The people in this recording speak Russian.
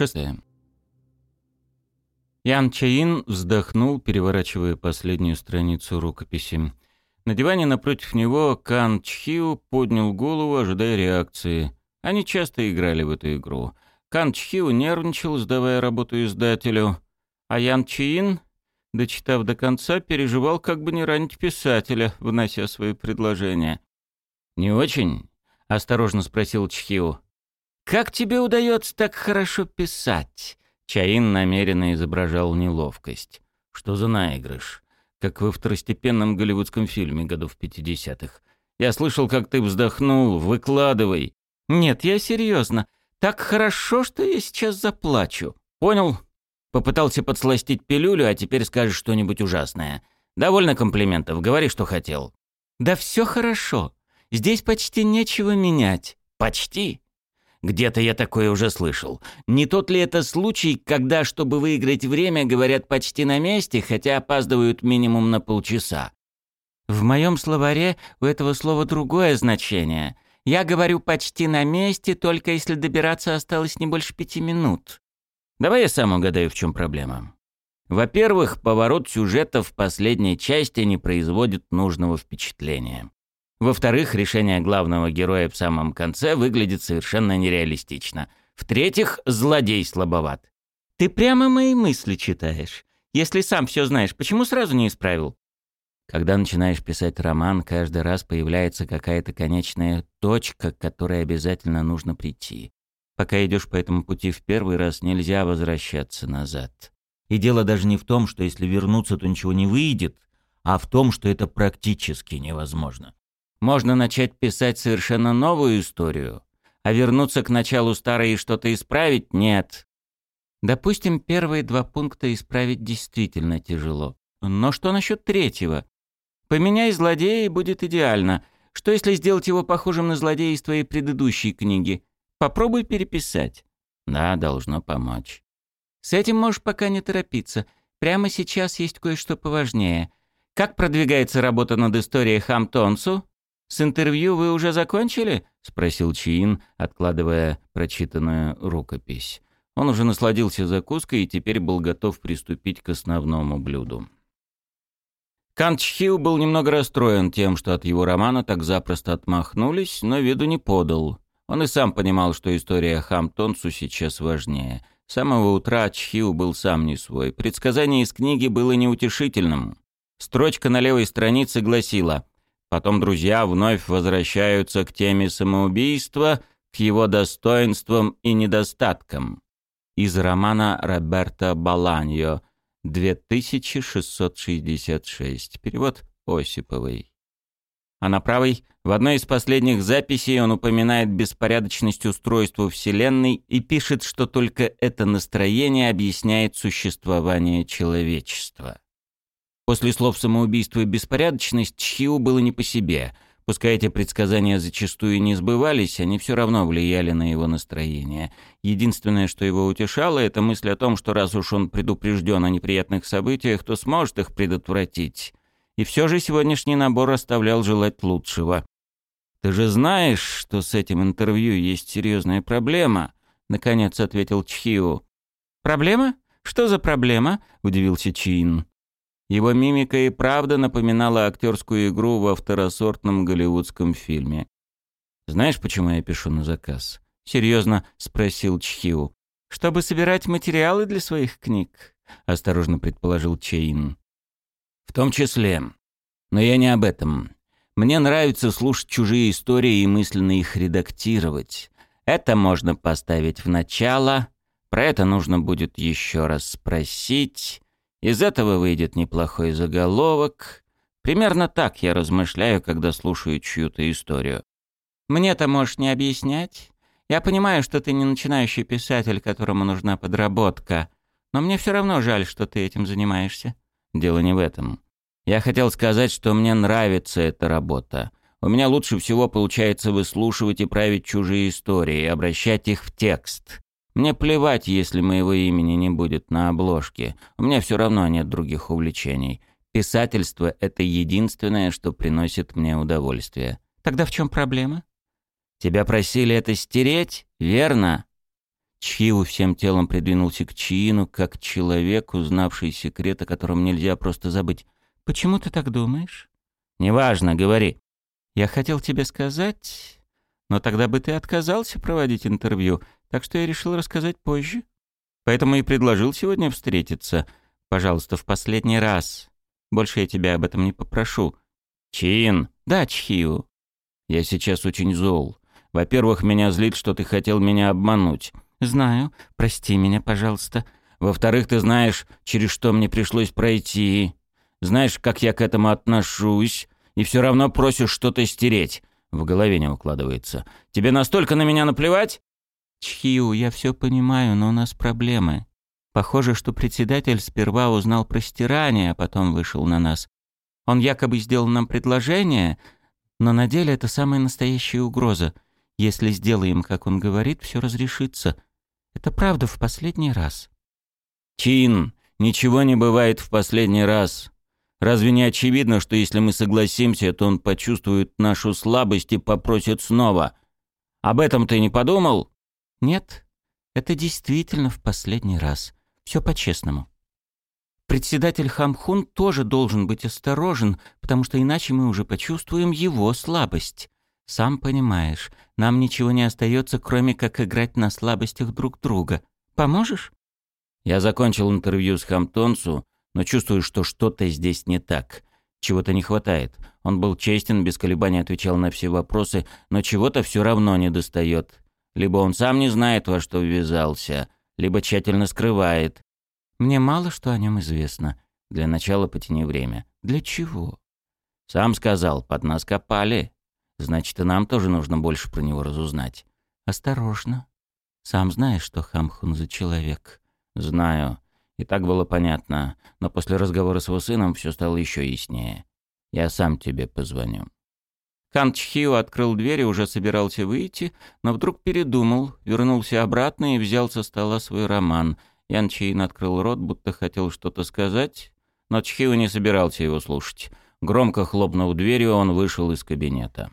Шестое. Ян Чаин вздохнул, переворачивая последнюю страницу рукописи. На диване напротив него Кан Чхиу поднял голову, ожидая реакции. Они часто играли в эту игру. Кан Чхиу нервничал, сдавая работу издателю, а Ян Чаин, дочитав до конца, переживал, как бы не ранить писателя, внося свои предложения. «Не очень?» — осторожно спросил Чхиу. «Как тебе удается так хорошо писать?» Чаин намеренно изображал неловкость. «Что за наигрыш?» Как во второстепенном голливудском фильме годов 50-х. «Я слышал, как ты вздохнул. Выкладывай». «Нет, я серьезно. Так хорошо, что я сейчас заплачу». «Понял?» Попытался подсластить пилюлю, а теперь скажешь что-нибудь ужасное. Довольно комплиментов. Говори, что хотел. «Да все хорошо. Здесь почти нечего менять». «Почти?» Где-то я такое уже слышал. Не тот ли это случай, когда, чтобы выиграть время, говорят почти на месте, хотя опаздывают минимум на полчаса? В моем словаре у этого слова другое значение. Я говорю почти на месте, только если добираться осталось не больше пяти минут. Давай я сам угадаю, в чем проблема. Во-первых, поворот сюжета в последней части не производит нужного впечатления. Во-вторых, решение главного героя в самом конце выглядит совершенно нереалистично. В-третьих, злодей слабоват. Ты прямо мои мысли читаешь. Если сам все знаешь, почему сразу не исправил? Когда начинаешь писать роман, каждый раз появляется какая-то конечная точка, к которой обязательно нужно прийти. Пока идешь по этому пути в первый раз, нельзя возвращаться назад. И дело даже не в том, что если вернуться, то ничего не выйдет, а в том, что это практически невозможно. Можно начать писать совершенно новую историю, а вернуться к началу старой и что-то исправить – нет. Допустим, первые два пункта исправить действительно тяжело. Но что насчет третьего? Поменяй злодея, и будет идеально. Что если сделать его похожим на злодея из твоей предыдущей книги? Попробуй переписать. Да, должно помочь. С этим можешь пока не торопиться. Прямо сейчас есть кое-что поважнее. Как продвигается работа над историей Хамтонсу? «С интервью вы уже закончили?» — спросил Чиин, откладывая прочитанную рукопись. Он уже насладился закуской и теперь был готов приступить к основному блюду. Кан Чхил был немного расстроен тем, что от его романа так запросто отмахнулись, но виду не подал. Он и сам понимал, что история Хамтонсу сейчас важнее. С самого утра Чхил был сам не свой. Предсказание из книги было неутешительным. Строчка на левой странице гласила Потом друзья вновь возвращаются к теме самоубийства, к его достоинствам и недостаткам. Из романа Роберто Баланьо 2666. Перевод Осиповой. А на правой, в одной из последних записей он упоминает беспорядочность устройства Вселенной и пишет, что только это настроение объясняет существование человечества. После слов самоубийства и беспорядочность Чхиу было не по себе. Пускай эти предсказания зачастую не сбывались, они все равно влияли на его настроение. Единственное, что его утешало, это мысль о том, что раз уж он предупрежден о неприятных событиях, то сможет их предотвратить. И все же сегодняшний набор оставлял желать лучшего. «Ты же знаешь, что с этим интервью есть серьезная проблема», — наконец ответил Чхиу. «Проблема? Что за проблема?» — удивился Чин. Его мимика и правда напоминала актерскую игру во второсортном голливудском фильме. «Знаешь, почему я пишу на заказ?» — серьезно спросил Чхиу. «Чтобы собирать материалы для своих книг», — осторожно предположил Чейн. «В том числе. Но я не об этом. Мне нравится слушать чужие истории и мысленно их редактировать. Это можно поставить в начало, про это нужно будет еще раз спросить, из этого выйдет неплохой заголовок. Примерно так я размышляю, когда слушаю чью-то историю. Мне-то можешь не объяснять. Я понимаю, что ты не начинающий писатель, которому нужна подработка, но мне все равно жаль, что ты этим занимаешься. Дело не в этом. Я хотел сказать, что мне нравится эта работа. У меня лучше всего получается выслушивать и править чужие истории, обращать их в текст. Мне плевать, если моего имени не будет на обложке. У меня все равно нет других увлечений. Писательство — это единственное, что приносит мне удовольствие. Тогда в чем проблема? Тебя просили это стереть, верно? Чхиу всем телом придвинулся к Чиину, как человек, узнавший секрет, о котором нельзя просто забыть. «Почему ты так думаешь?» «Неважно, говори». «Я хотел тебе сказать, но тогда бы ты отказался проводить интервью, так что я решил рассказать позже. Поэтому и предложил сегодня встретиться. Пожалуйста, в последний раз. Больше я тебя об этом не попрошу». «Чин!» «Да, Чхиу». «Я сейчас очень зол. Во-первых, меня злит, что ты хотел меня обмануть». «Знаю. Прости меня, пожалуйста». «Во-вторых, ты знаешь, через что мне пришлось пройти. Знаешь, как я к этому отношусь, и все равно просишь что-то стереть». В голове не укладывается. «Тебе настолько на меня наплевать?» «Чхиу, я все понимаю, но у нас проблемы. Похоже, что председатель сперва узнал про стирание, а потом вышел на нас. Он якобы сделал нам предложение, но на деле это самая настоящая угроза. Если сделаем, как он говорит, все разрешится. Это правда в последний раз. Чин, ничего не бывает в последний раз. Разве не очевидно, что если мы согласимся, то он почувствует нашу слабость и попросит снова? Об этом ты не подумал? Нет, это действительно в последний раз. Все по-честному. Председатель Хамхун тоже должен быть осторожен, потому что иначе мы уже почувствуем его слабость. Сам понимаешь, нам ничего не остается, кроме как играть на слабостях друг друга. Поможешь? Я закончил интервью с Хамтонсу, но чувствую, что что-то здесь не так. Чего-то не хватает. Он был честен, без колебаний отвечал на все вопросы, но чего-то все равно не достает. Либо он сам не знает, во что ввязался, либо тщательно скрывает. Мне мало что о нем известно. Для начала потяни время. Для чего? Сам сказал, под нас копали. Значит, и нам тоже нужно больше про него разузнать. Осторожно. Сам знаешь, что Хамхун за человек. Знаю. И так было понятно. Но после разговора с его сыном все стало еще яснее. Я сам тебе позвоню. Хан Чхио открыл дверь и уже собирался выйти, но вдруг передумал, вернулся обратно и взял со стола свой роман. Ян Чейн открыл рот, будто хотел что-то сказать, но Чхио не собирался его слушать. Громко хлопнув дверью, он вышел из кабинета.